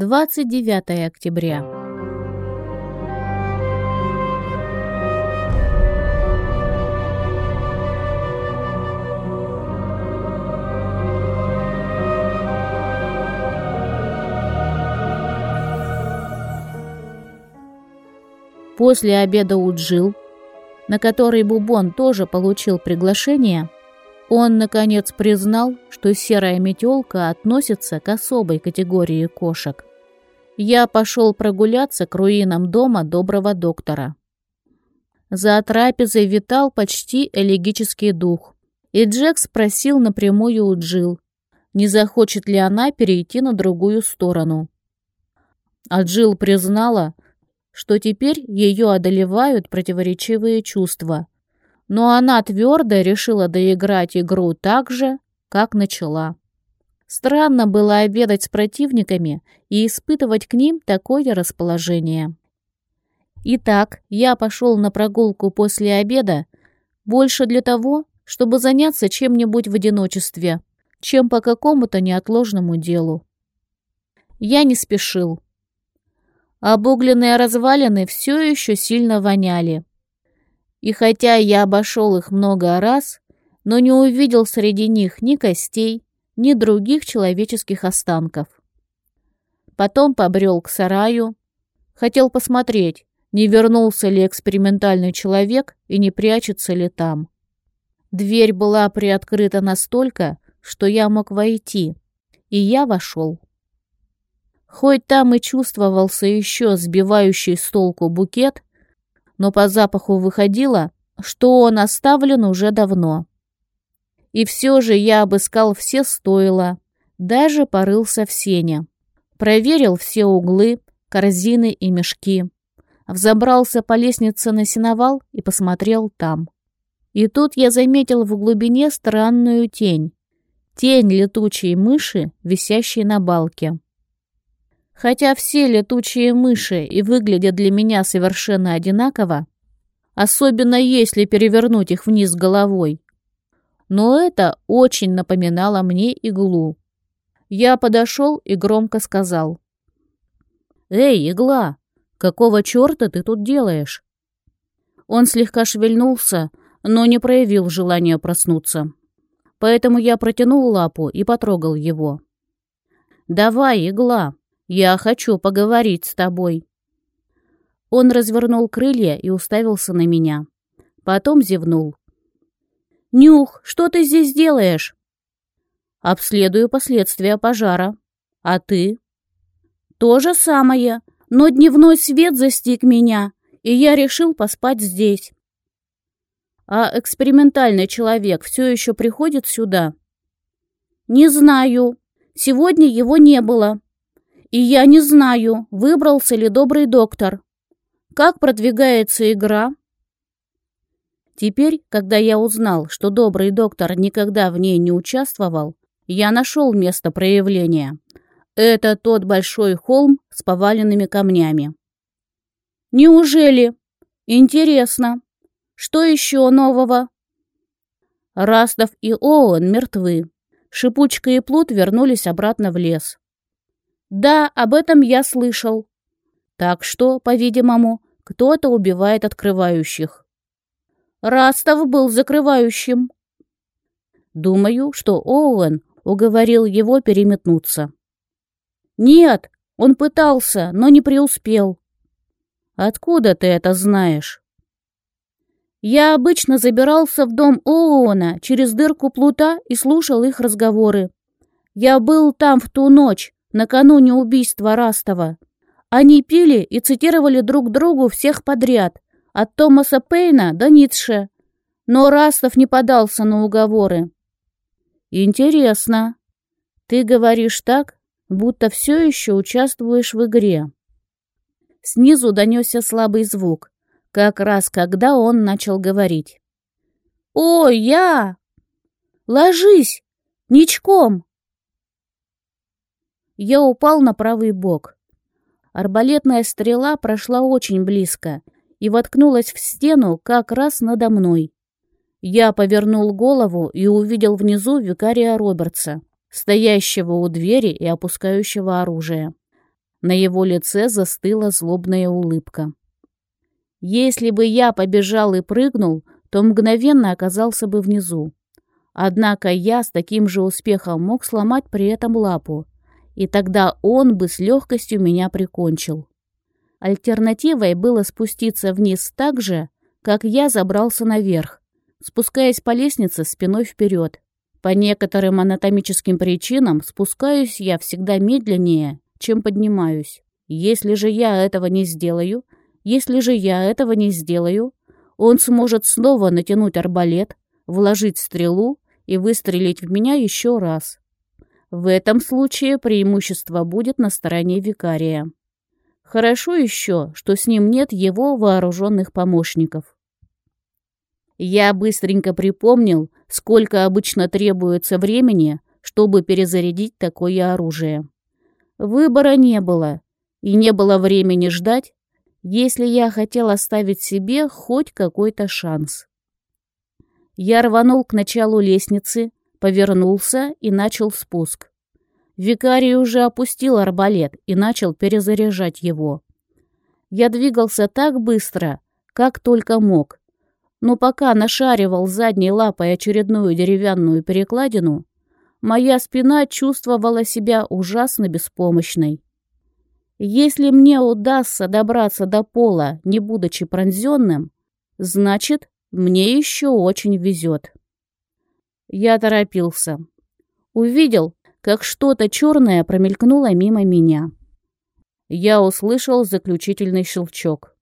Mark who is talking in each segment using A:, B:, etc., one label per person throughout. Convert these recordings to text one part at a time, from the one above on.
A: 29 октября. После обеда у Джил, на который Бубон тоже получил приглашение, он, наконец, признал, что серая метелка относится к особой категории кошек. Я пошел прогуляться к руинам дома доброго доктора. За трапезой витал почти элегический дух, и Джек спросил напрямую у Джил, не захочет ли она перейти на другую сторону. А Джил признала, что теперь ее одолевают противоречивые чувства – но она твердо решила доиграть игру так же, как начала. Странно было обедать с противниками и испытывать к ним такое расположение. Итак, я пошел на прогулку после обеда больше для того, чтобы заняться чем-нибудь в одиночестве, чем по какому-то неотложному делу. Я не спешил. Обугленные развалины все еще сильно воняли. И хотя я обошел их много раз, но не увидел среди них ни костей, ни других человеческих останков. Потом побрел к сараю, хотел посмотреть, не вернулся ли экспериментальный человек и не прячется ли там. Дверь была приоткрыта настолько, что я мог войти, и я вошел. Хоть там и чувствовался еще сбивающий с толку букет, но по запаху выходило, что он оставлен уже давно. И все же я обыскал все стойла, даже порылся в сене. Проверил все углы, корзины и мешки. Взобрался по лестнице на сеновал и посмотрел там. И тут я заметил в глубине странную тень. Тень летучей мыши, висящей на балке. Хотя все летучие мыши и выглядят для меня совершенно одинаково, особенно если перевернуть их вниз головой. Но это очень напоминало мне иглу. Я подошел и громко сказал. «Эй, игла, какого черта ты тут делаешь?» Он слегка шевельнулся, но не проявил желания проснуться. Поэтому я протянул лапу и потрогал его. «Давай, игла!» Я хочу поговорить с тобой». Он развернул крылья и уставился на меня. Потом зевнул. «Нюх, что ты здесь делаешь?» «Обследую последствия пожара. А ты?» «То же самое, но дневной свет застиг меня, и я решил поспать здесь». «А экспериментальный человек все еще приходит сюда?» «Не знаю. Сегодня его не было. И я не знаю, выбрался ли добрый доктор. Как продвигается игра? Теперь, когда я узнал, что добрый доктор никогда в ней не участвовал, я нашел место проявления. Это тот большой холм с поваленными камнями. Неужели? Интересно. Что еще нового? Растов и Оуэн мертвы. Шипучка и Плут вернулись обратно в лес. Да, об этом я слышал. Так что, по-видимому, кто-то убивает открывающих. Растов был закрывающим. Думаю, что Оуэн уговорил его переметнуться. Нет, он пытался, но не преуспел. Откуда ты это знаешь? Я обычно забирался в дом Оуэна через дырку плута и слушал их разговоры. Я был там в ту ночь, накануне убийства Растова. Они пили и цитировали друг другу всех подряд, от Томаса Пейна до Ницше. Но Растов не подался на уговоры. «Интересно. Ты говоришь так, будто все еще участвуешь в игре». Снизу донесся слабый звук, как раз когда он начал говорить. «О, я! Ложись! Ничком!» Я упал на правый бок. Арбалетная стрела прошла очень близко и воткнулась в стену как раз надо мной. Я повернул голову и увидел внизу викария Робертса, стоящего у двери и опускающего оружие. На его лице застыла злобная улыбка. Если бы я побежал и прыгнул, то мгновенно оказался бы внизу. Однако я с таким же успехом мог сломать при этом лапу, и тогда он бы с легкостью меня прикончил. Альтернативой было спуститься вниз так же, как я забрался наверх, спускаясь по лестнице спиной вперед. По некоторым анатомическим причинам спускаюсь я всегда медленнее, чем поднимаюсь. Если же я этого не сделаю, если же я этого не сделаю, он сможет снова натянуть арбалет, вложить стрелу и выстрелить в меня еще раз. В этом случае преимущество будет на стороне викария. Хорошо еще, что с ним нет его вооруженных помощников. Я быстренько припомнил, сколько обычно требуется времени, чтобы перезарядить такое оружие. Выбора не было, и не было времени ждать, если я хотел оставить себе хоть какой-то шанс. Я рванул к началу лестницы, повернулся и начал спуск. Викарий уже опустил арбалет и начал перезаряжать его. Я двигался так быстро, как только мог, но пока нашаривал задней лапой очередную деревянную перекладину, моя спина чувствовала себя ужасно беспомощной. Если мне удастся добраться до пола, не будучи пронзенным, значит, мне еще очень везет. Я торопился. Увидел, как что-то черное промелькнуло мимо меня. Я услышал заключительный щелчок.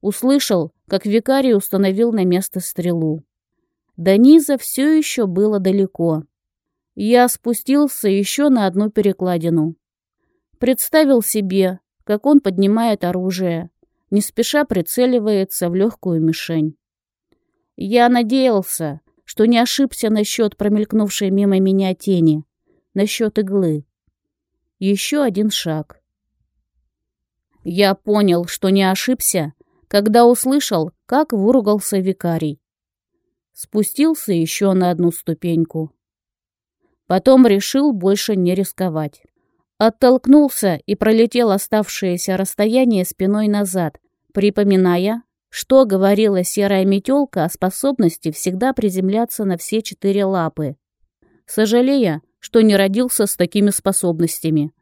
A: Услышал, как викарий установил на место стрелу. До низа все еще было далеко. Я спустился еще на одну перекладину. Представил себе, как он поднимает оружие, не спеша прицеливается в легкую мишень. Я надеялся, что не ошибся насчет промелькнувшей мимо меня тени, насчет иглы. Еще один шаг. Я понял, что не ошибся, когда услышал, как выругался викарий. Спустился еще на одну ступеньку. Потом решил больше не рисковать. Оттолкнулся и пролетел оставшееся расстояние спиной назад, припоминая, что говорила серая метелка о способности всегда приземляться на все четыре лапы. Сожалея, что не родился с такими способностями,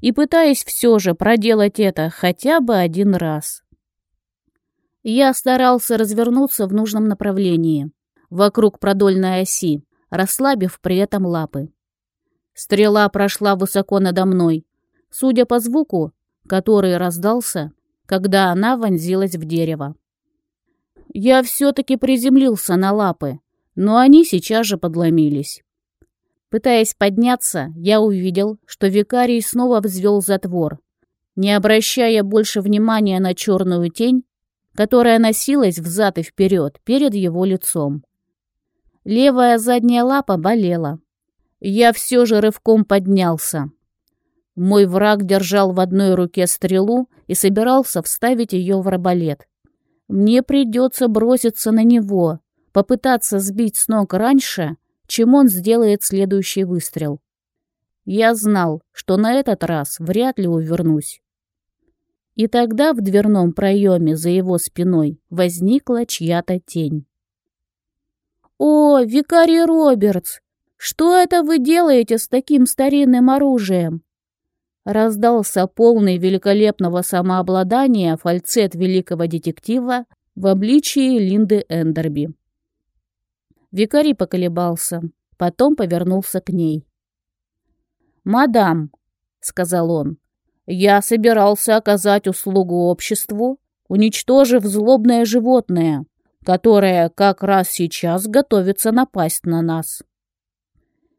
A: и пытаясь все же проделать это хотя бы один раз. Я старался развернуться в нужном направлении, вокруг продольной оси, расслабив при этом лапы. Стрела прошла высоко надо мной, судя по звуку, который раздался, когда она вонзилась в дерево. Я все-таки приземлился на лапы, но они сейчас же подломились. Пытаясь подняться, я увидел, что викарий снова взвел затвор. Не обращая больше внимания на черную тень, которая носилась взад и вперед перед его лицом. Левая задняя лапа болела. Я все же рывком поднялся. Мой враг держал в одной руке стрелу и собирался вставить ее в арбалет. Мне придется броситься на него, попытаться сбить с ног раньше, чем он сделает следующий выстрел. Я знал, что на этот раз вряд ли увернусь. И тогда в дверном проеме за его спиной возникла чья-то тень. «О, викарий Робертс, что это вы делаете с таким старинным оружием?» Раздался полный великолепного самообладания фальцет великого детектива в обличии Линды Эндерби. Викарий поколебался, потом повернулся к ней. «Мадам», — сказал он, я собирался оказать услугу обществу, уничтожив злобное животное, которое как раз сейчас готовится напасть на нас.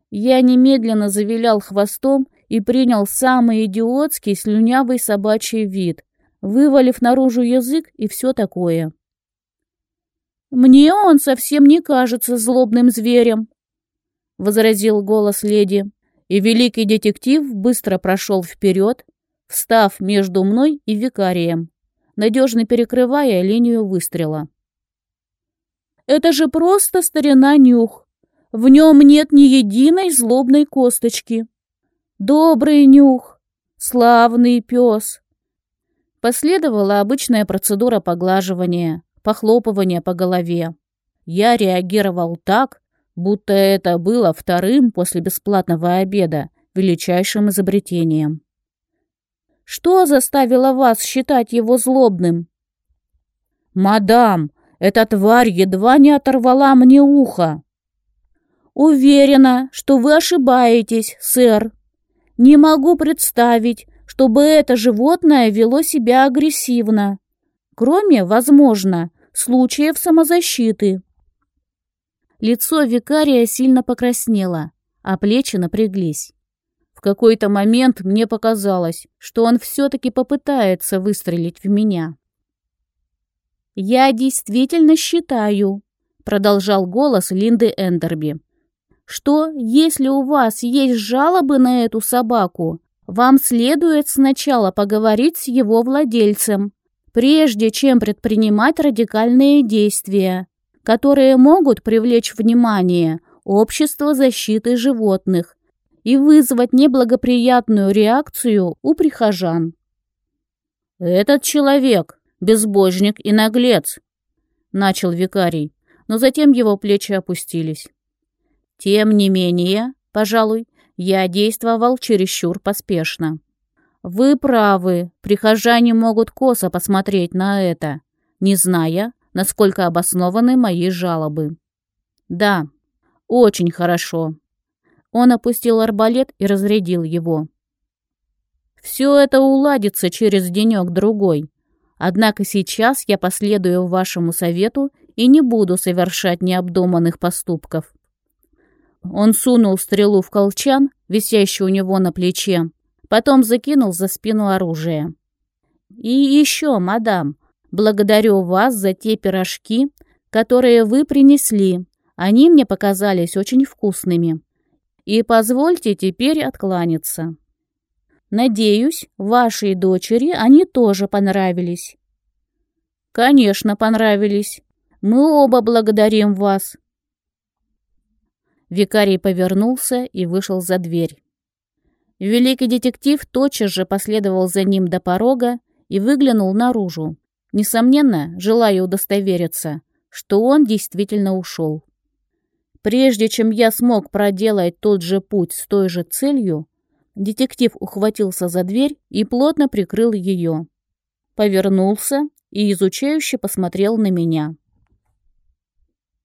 A: Я немедленно завилял хвостом и принял самый идиотский слюнявый собачий вид, вывалив наружу язык и все такое. «Мне он совсем не кажется злобным зверем», — возразил голос леди, и великий детектив быстро прошел вперед, встав между мной и викарием, надежно перекрывая линию выстрела. «Это же просто старина нюх. В нем нет ни единой злобной косточки. Добрый нюх. Славный пес!» Последовала обычная процедура поглаживания, похлопывания по голове. Я реагировал так, будто это было вторым после бесплатного обеда величайшим изобретением. «Что заставило вас считать его злобным?» «Мадам, эта тварь едва не оторвала мне ухо!» «Уверена, что вы ошибаетесь, сэр. Не могу представить, чтобы это животное вело себя агрессивно, кроме, возможно, случаев самозащиты». Лицо викария сильно покраснело, а плечи напряглись. В какой-то момент мне показалось, что он все-таки попытается выстрелить в меня. «Я действительно считаю», — продолжал голос Линды Эндерби, «что если у вас есть жалобы на эту собаку, вам следует сначала поговорить с его владельцем, прежде чем предпринимать радикальные действия, которые могут привлечь внимание общества защиты животных и вызвать неблагоприятную реакцию у прихожан. «Этот человек безбожник и наглец!» — начал викарий, но затем его плечи опустились. «Тем не менее, пожалуй, я действовал чересчур поспешно. Вы правы, прихожане могут косо посмотреть на это, не зная, насколько обоснованы мои жалобы. Да, очень хорошо». Он опустил арбалет и разрядил его. «Все это уладится через денек-другой, Однако сейчас я последую вашему совету и не буду совершать необдуманных поступков. Он сунул стрелу в колчан, висящий у него на плече, потом закинул за спину оружие. «И еще, мадам, благодарю вас за те пирожки, которые вы принесли. Они мне показались очень вкусными. И позвольте теперь откланяться». Надеюсь, вашей дочери они тоже понравились. Конечно, понравились. Мы оба благодарим вас. Викарий повернулся и вышел за дверь. Великий детектив тотчас же последовал за ним до порога и выглянул наружу, несомненно, желая удостовериться, что он действительно ушел. Прежде чем я смог проделать тот же путь с той же целью, Детектив ухватился за дверь и плотно прикрыл ее. Повернулся и изучающе посмотрел на меня.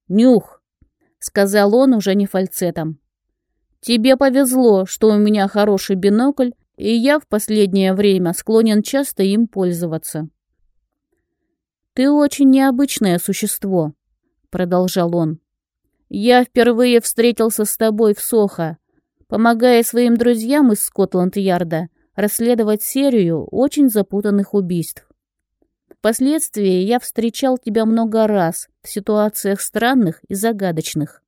A: «Нюх!» — сказал он уже не фальцетом. «Тебе повезло, что у меня хороший бинокль, и я в последнее время склонен часто им пользоваться». «Ты очень необычное существо», — продолжал он. «Я впервые встретился с тобой в Сохо, помогая своим друзьям из Скотланд-Ярда расследовать серию очень запутанных убийств. Впоследствии я встречал тебя много раз в ситуациях странных и загадочных.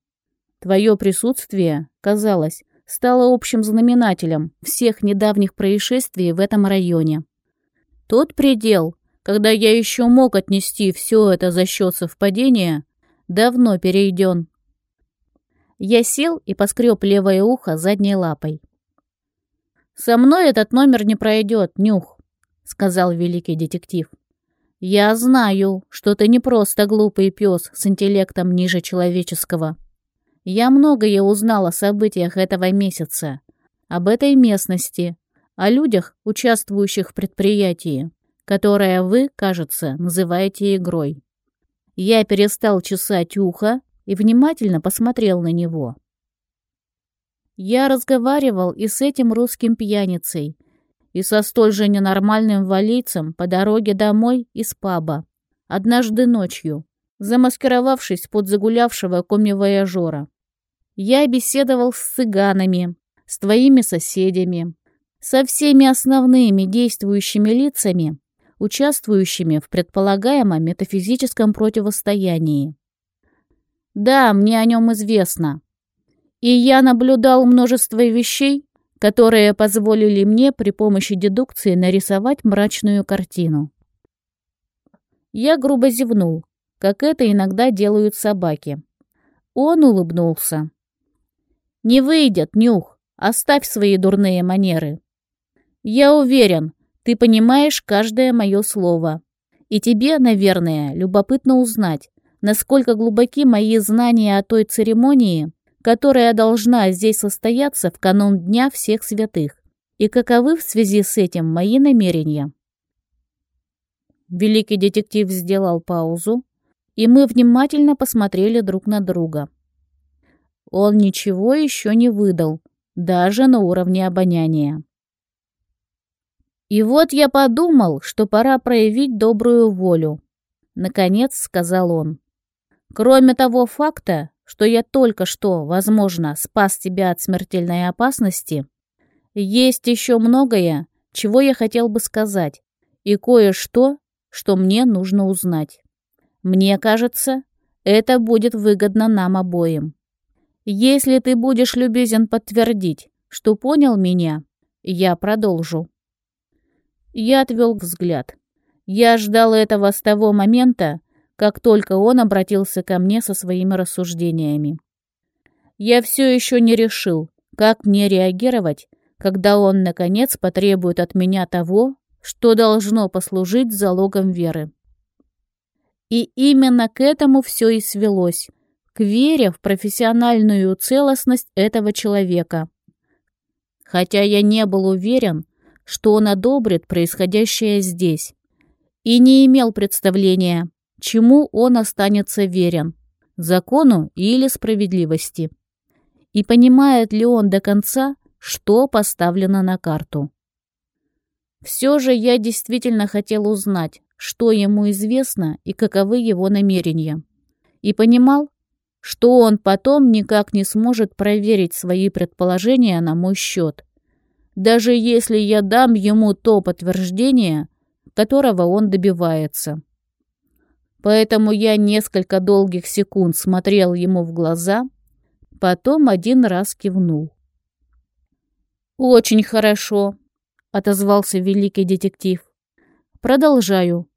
A: Твое присутствие, казалось, стало общим знаменателем всех недавних происшествий в этом районе. Тот предел, когда я еще мог отнести все это за счет совпадения, давно перейден. Я сел и поскреб левое ухо задней лапой. «Со мной этот номер не пройдет, Нюх», — сказал великий детектив. «Я знаю, что ты не просто глупый пес с интеллектом ниже человеческого. Я многое узнал о событиях этого месяца, об этой местности, о людях, участвующих в предприятии, которое вы, кажется, называете игрой. Я перестал чесать ухо и внимательно посмотрел на него. Я разговаривал и с этим русским пьяницей, и со столь же ненормальным валийцем по дороге домой из паба, однажды ночью, замаскировавшись под загулявшего коми-вояжера. Я беседовал с цыганами, с твоими соседями, со всеми основными действующими лицами, участвующими в предполагаемом метафизическом противостоянии. Да, мне о нем известно. И я наблюдал множество вещей, которые позволили мне при помощи дедукции нарисовать мрачную картину. Я грубо зевнул, как это иногда делают собаки. Он улыбнулся. «Не выйдет, Нюх, оставь свои дурные манеры. Я уверен, ты понимаешь каждое мое слово. И тебе, наверное, любопытно узнать, насколько глубоки мои знания о той церемонии, которая должна здесь состояться в канун Дня всех святых, и каковы в связи с этим мои намерения. Великий детектив сделал паузу, и мы внимательно посмотрели друг на друга. Он ничего еще не выдал, даже на уровне обоняния. И вот я подумал, что пора проявить добрую волю. Наконец сказал он. Кроме того факта, что я только что, возможно, спас тебя от смертельной опасности, есть еще многое, чего я хотел бы сказать, и кое-что, что мне нужно узнать. Мне кажется, это будет выгодно нам обоим. Если ты будешь любезен подтвердить, что понял меня, я продолжу. Я отвел взгляд. Я ждал этого с того момента, как только он обратился ко мне со своими рассуждениями. Я все еще не решил, как мне реагировать, когда он, наконец, потребует от меня того, что должно послужить залогом веры. И именно к этому все и свелось, к вере в профессиональную целостность этого человека. Хотя я не был уверен, что он одобрит происходящее здесь, и не имел представления, чему он останется верен – закону или справедливости. И понимает ли он до конца, что поставлено на карту. Все же я действительно хотел узнать, что ему известно и каковы его намерения. И понимал, что он потом никак не сможет проверить свои предположения на мой счет даже если я дам ему то подтверждение, которого он добивается. Поэтому я несколько долгих секунд смотрел ему в глаза, потом один раз кивнул. «Очень хорошо», — отозвался великий детектив. «Продолжаю.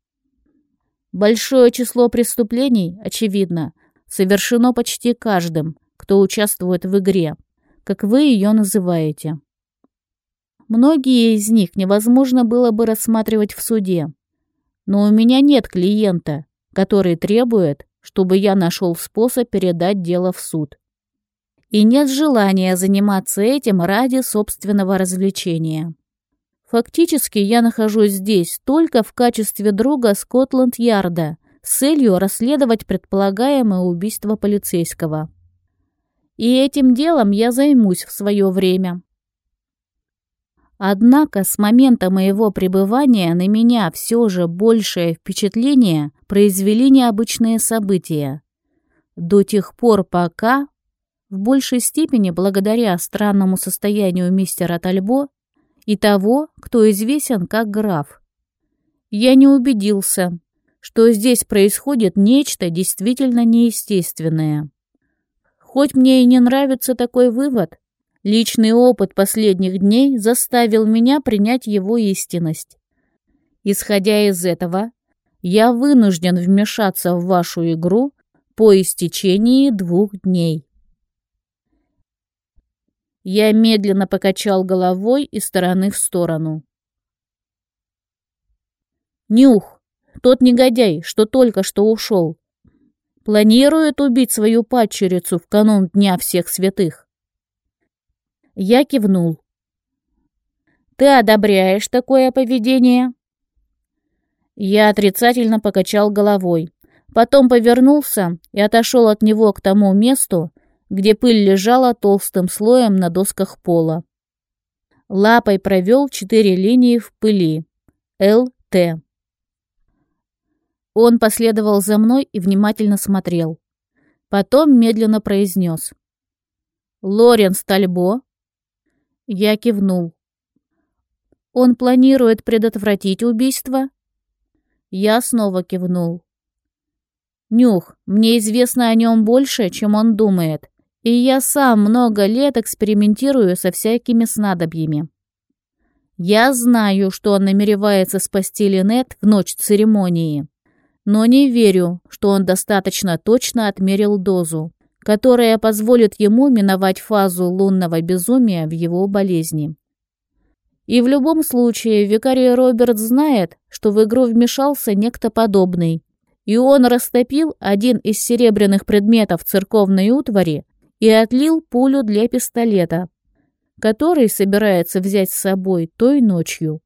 A: Большое число преступлений, очевидно, совершено почти каждым, кто участвует в игре, как вы ее называете. Многие из них невозможно было бы рассматривать в суде. Но у меня нет клиента, который требует, чтобы я нашел способ передать дело в суд. И нет желания заниматься этим ради собственного развлечения. Фактически я нахожусь здесь только в качестве друга Скотланд-Ярда с целью расследовать предполагаемое убийство полицейского. И этим делом я займусь в свое время. Однако с момента моего пребывания на меня все же большее впечатление произвели необычные события. До тех пор, пока, в большей степени благодаря странному состоянию мистера Тальбо и того, кто известен как граф, я не убедился, что здесь происходит нечто действительно неестественное. Хоть мне и не нравится такой вывод, Личный опыт последних дней заставил меня принять его истинность. Исходя из этого, я вынужден вмешаться в вашу игру по истечении двух дней. Я медленно покачал головой из стороны в сторону. Нюх, тот негодяй, что только что ушел, планирует убить свою падчерицу в канун Дня Всех Святых. Я кивнул. «Ты одобряешь такое поведение?» Я отрицательно покачал головой. Потом повернулся и отошел от него к тому месту, где пыль лежала толстым слоем на досках пола. Лапой провел четыре линии в пыли. ЛТ. Он последовал за мной и внимательно смотрел. Потом медленно произнес. «Лоренс Тальбо я кивнул. «Он планирует предотвратить убийство?» Я снова кивнул. «Нюх, мне известно о нем больше, чем он думает, и я сам много лет экспериментирую со всякими снадобьями. Я знаю, что он намеревается спасти Линет в ночь церемонии, но не верю, что он достаточно точно отмерил дозу которая позволит ему миновать фазу лунного безумия в его болезни. И в любом случае викарий Роберт знает, что в игру вмешался некто подобный. И он растопил один из серебряных предметов церковной утвари и отлил пулю для пистолета, который собирается взять с собой той ночью.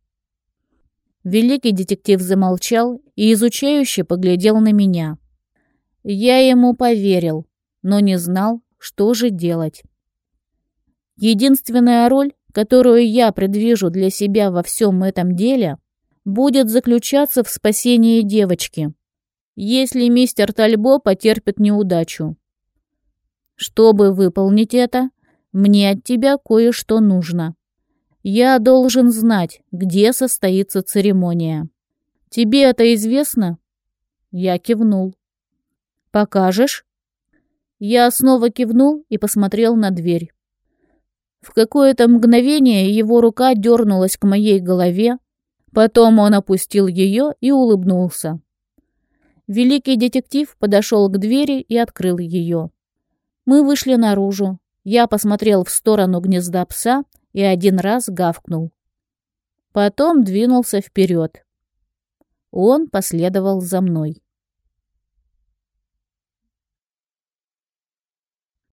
A: Великий детектив замолчал и изучающе поглядел на меня. Я ему поверил, но не знал, что же делать. Единственная роль, которую я предвижу для себя во всем этом деле, будет заключаться в спасении девочки, если мистер Тальбо потерпит неудачу. Чтобы выполнить это, мне от тебя кое-что нужно. Я должен знать, где состоится церемония. Тебе это известно? Я кивнул. Покажешь? Я снова кивнул и посмотрел на дверь. В какое-то мгновение его рука дернулась к моей голове, потом он опустил ее и улыбнулся. Великий детектив подошел к двери и открыл ее. Мы вышли наружу. Я посмотрел в сторону гнезда пса и один раз гавкнул. Потом двинулся вперед. Он последовал за мной.